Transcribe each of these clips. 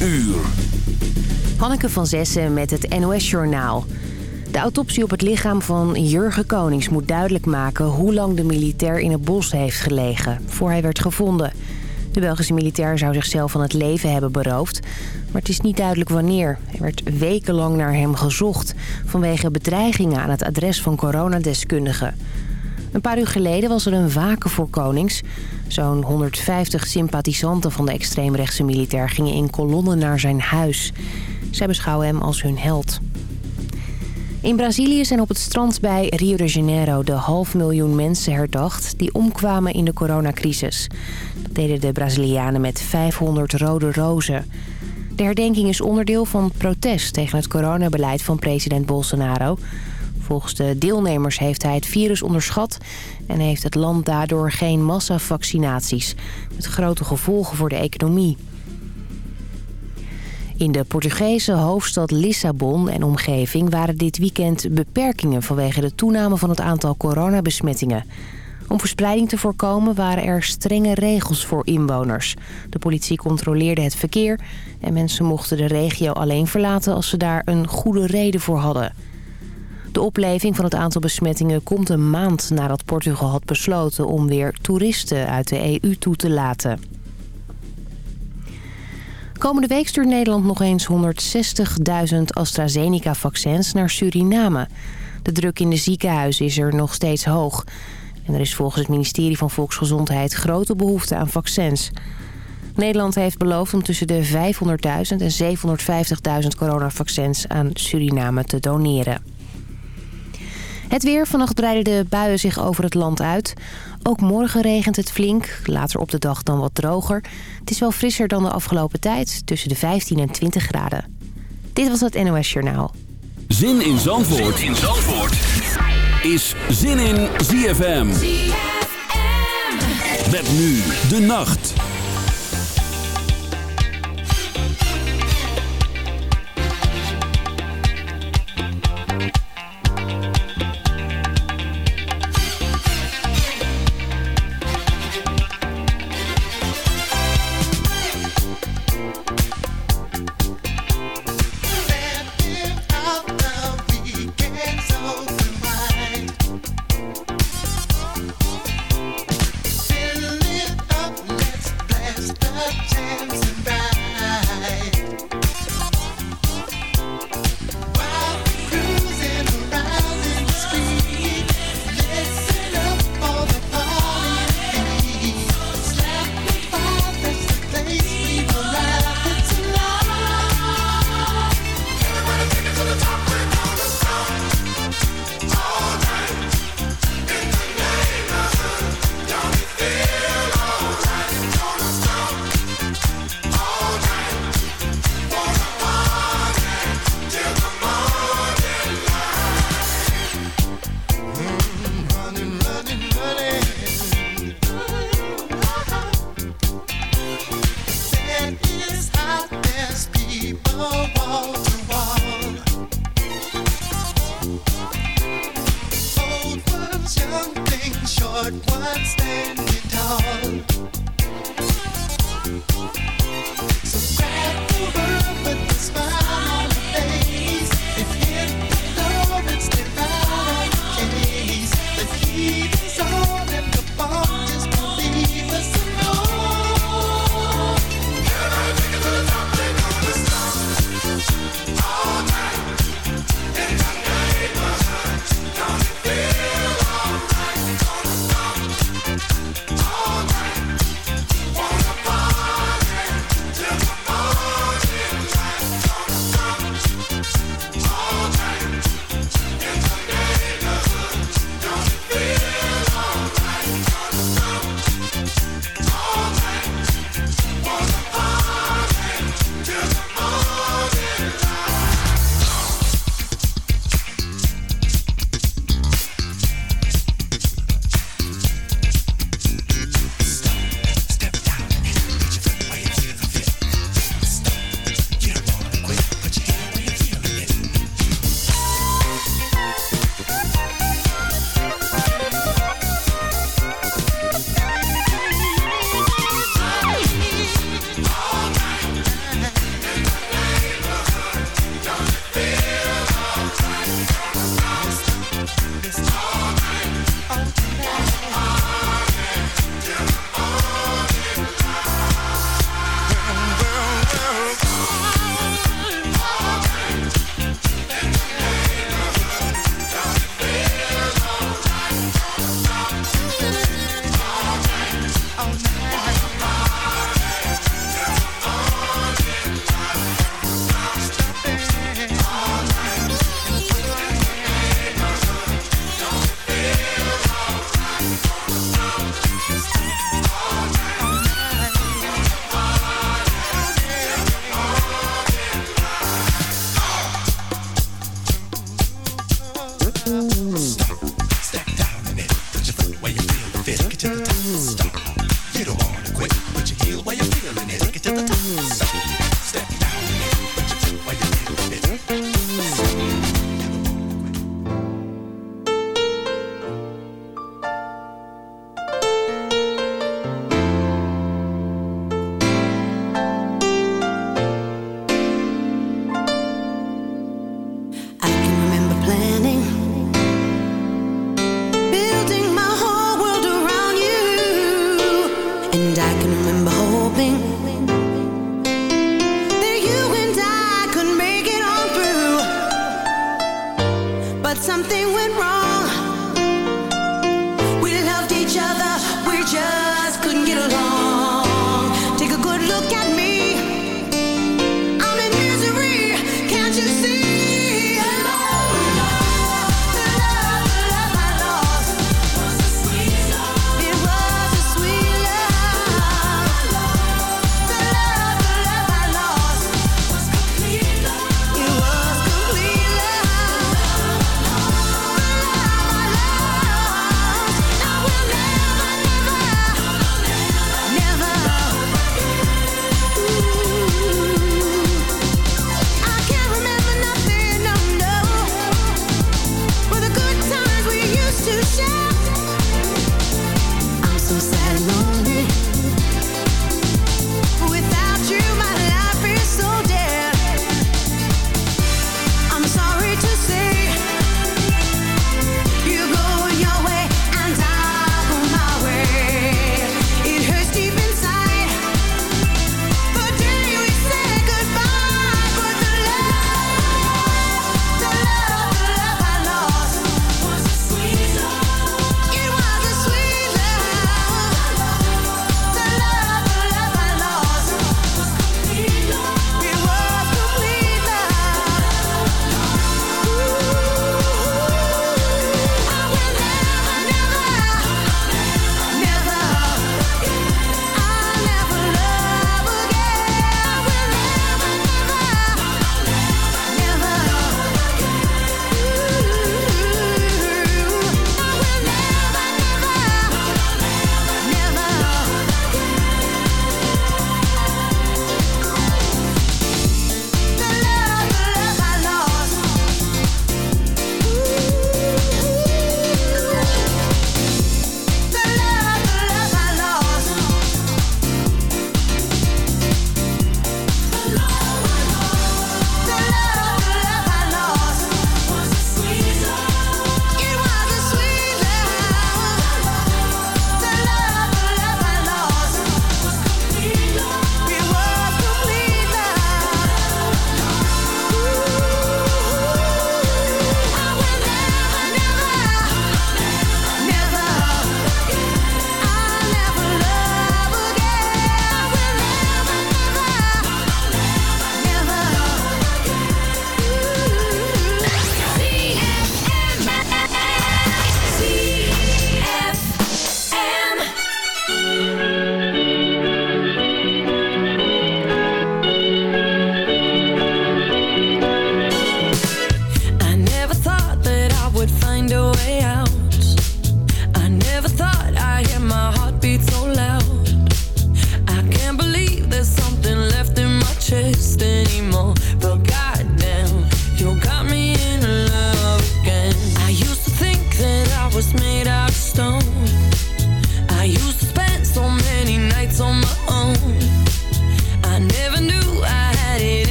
uur. Hanneke van Zessen met het NOS-journaal. De autopsie op het lichaam van Jurgen Konings moet duidelijk maken... hoe lang de militair in het bos heeft gelegen, voor hij werd gevonden. De Belgische militair zou zichzelf van het leven hebben beroofd... maar het is niet duidelijk wanneer. Er werd wekenlang naar hem gezocht... vanwege bedreigingen aan het adres van coronadeskundigen. Een paar uur geleden was er een waken voor Konings. Zo'n 150 sympathisanten van de extreemrechtse militair gingen in kolonnen naar zijn huis. Zij beschouwen hem als hun held. In Brazilië zijn op het strand bij Rio de Janeiro de half miljoen mensen herdacht... die omkwamen in de coronacrisis. Dat deden de Brazilianen met 500 rode rozen. De herdenking is onderdeel van protest tegen het coronabeleid van president Bolsonaro... Volgens de deelnemers heeft hij het virus onderschat... en heeft het land daardoor geen massavaccinaties... met grote gevolgen voor de economie. In de Portugese hoofdstad Lissabon en omgeving waren dit weekend beperkingen... vanwege de toename van het aantal coronabesmettingen. Om verspreiding te voorkomen waren er strenge regels voor inwoners. De politie controleerde het verkeer en mensen mochten de regio alleen verlaten... als ze daar een goede reden voor hadden... De opleving van het aantal besmettingen komt een maand nadat Portugal had besloten om weer toeristen uit de EU toe te laten. Komende week stuurt Nederland nog eens 160.000 AstraZeneca-vaccins naar Suriname. De druk in de ziekenhuizen is er nog steeds hoog. En er is volgens het ministerie van Volksgezondheid grote behoefte aan vaccins. Nederland heeft beloofd om tussen de 500.000 en 750.000 coronavaccins aan Suriname te doneren. Het weer. Vannacht breiden de buien zich over het land uit. Ook morgen regent het flink. Later op de dag dan wat droger. Het is wel frisser dan de afgelopen tijd. Tussen de 15 en 20 graden. Dit was het NOS Journaal. Zin in Zandvoort, zin in Zandvoort. is Zin in ZFM. ZFM. Met nu de nacht.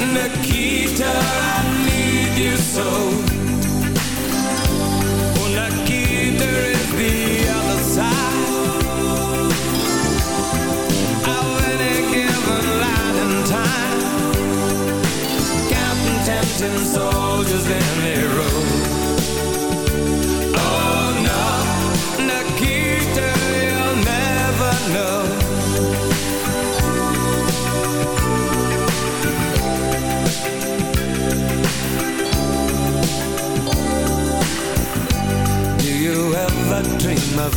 Nikita, I need you so. Oh, Nikita is the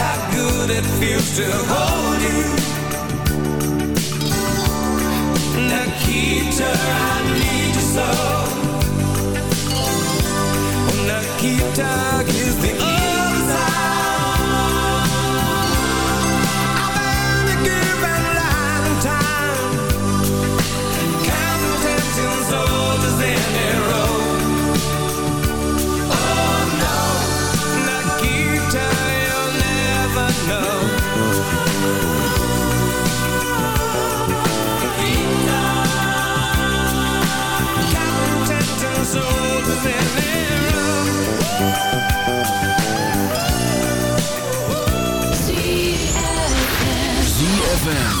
how good it feels to hold you. Nikita, I need you so. Nikita is the ZFM.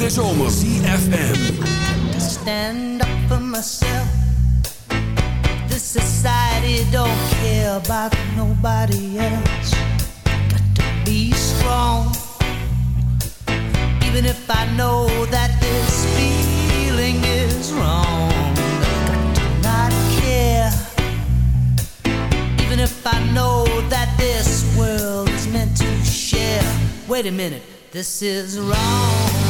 This over, ZFM. I stand up for myself. This society don't care about nobody else. Got to be strong. Even if I know that this feeling is wrong. Got to not care. Even this is wrong.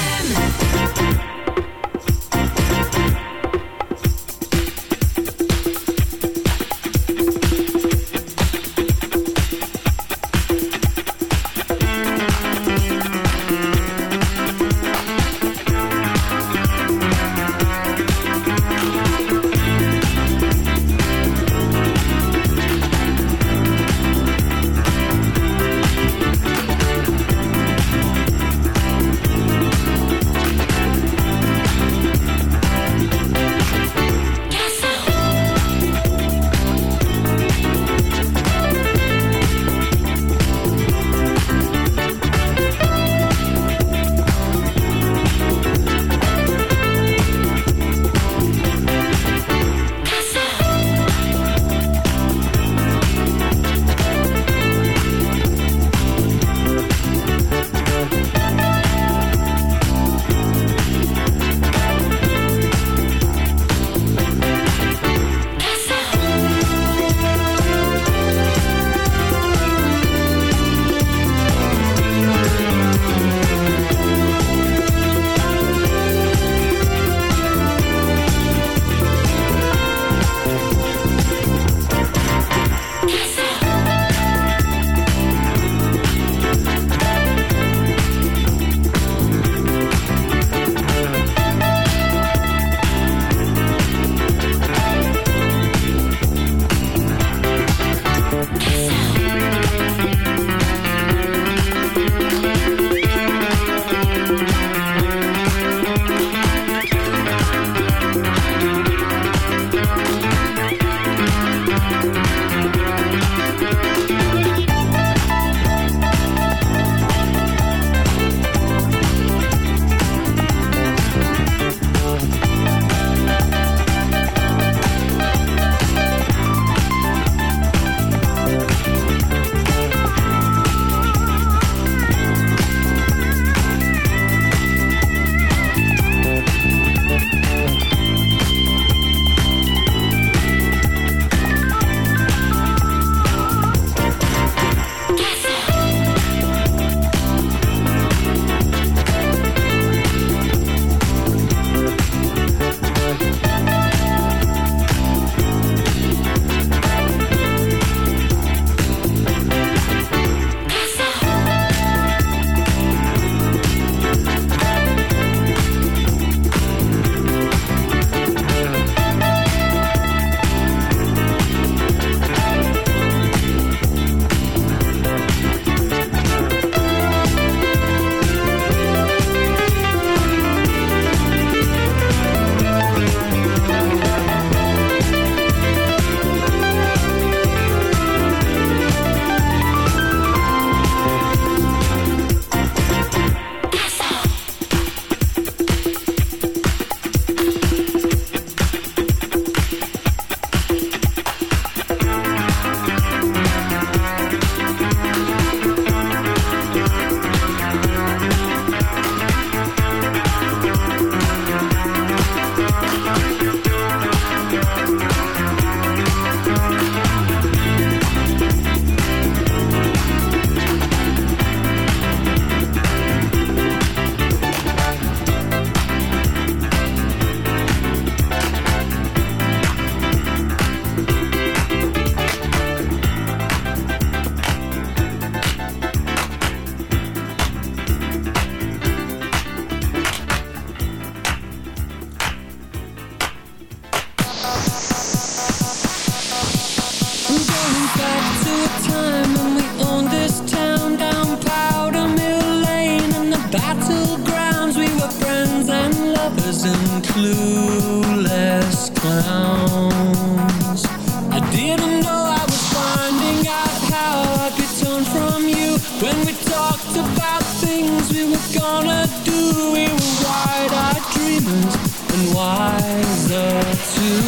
gonna do? We were wide-eyed dreamers and wiser too.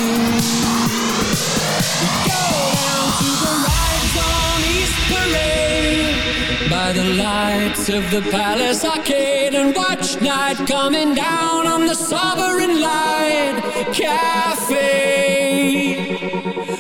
We go down to the rides on East Parade by the lights of the Palace Arcade and watch night coming down on the Sovereign Light Cafe.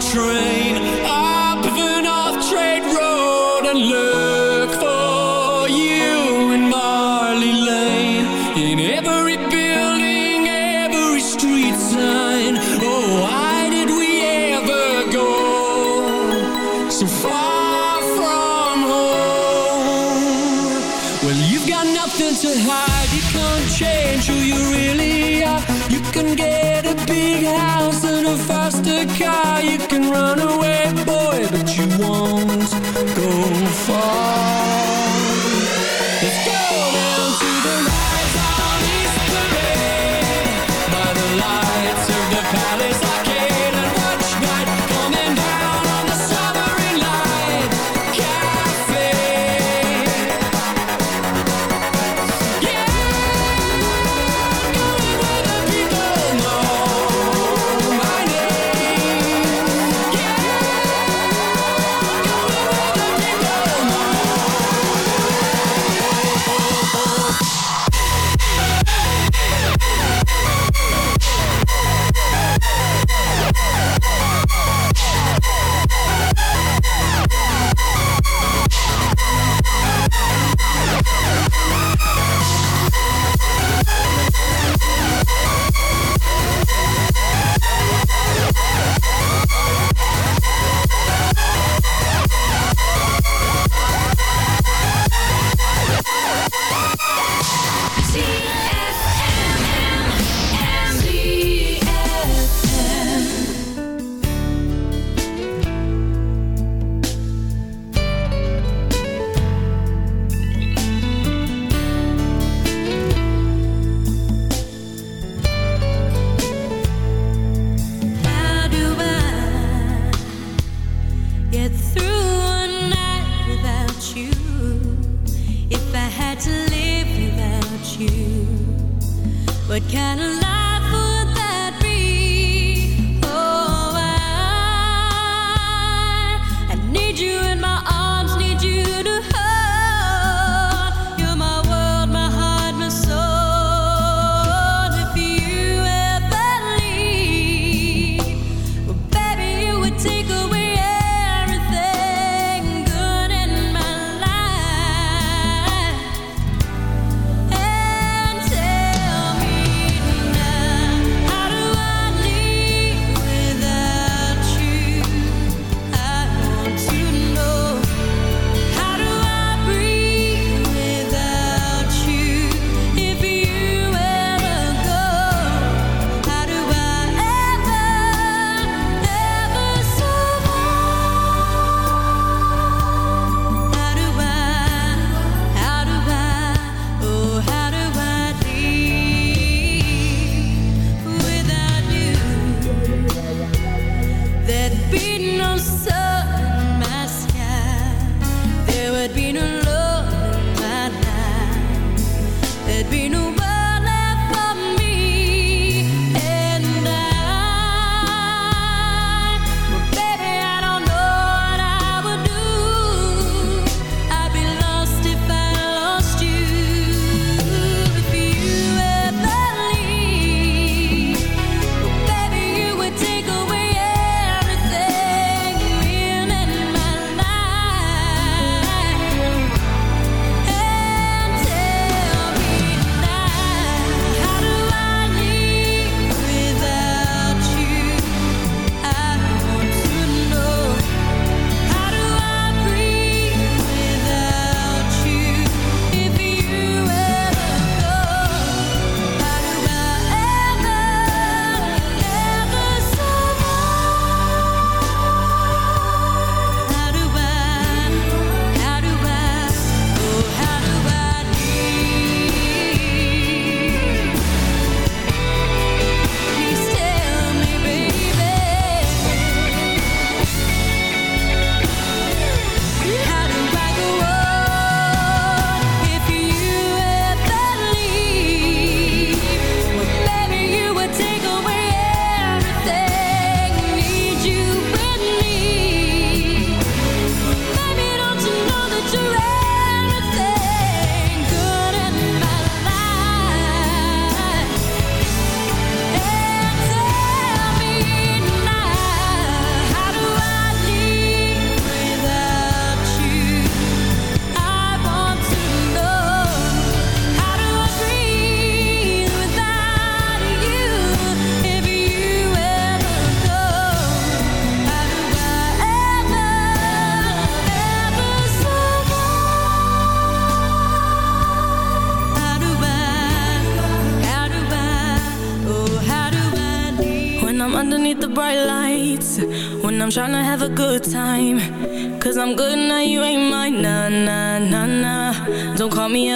train.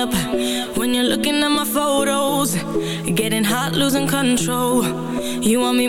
up when you're looking at my photos. Getting hot, losing control. You want me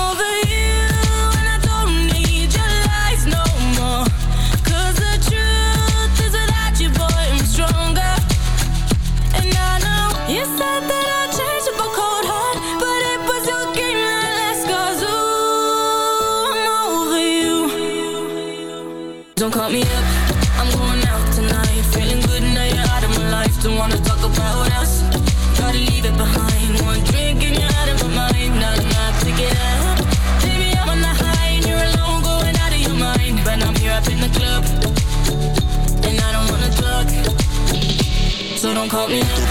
call me.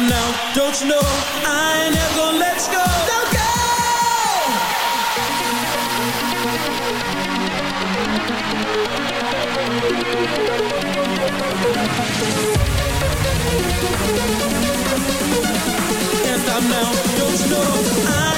I'm now, don't you know, I ain't never gonna let you go. Don't go! And I'm now, don't you know, I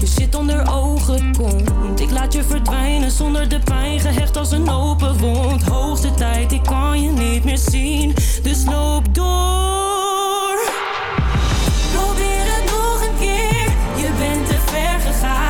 je zit onder ogen komt. Ik laat je verdwijnen zonder de pijn gehecht als een open wond. Hoogste tijd, ik kan je niet meer zien. Dus loop door. Probeer het nog een keer. Je bent te ver gegaan.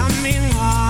Coming or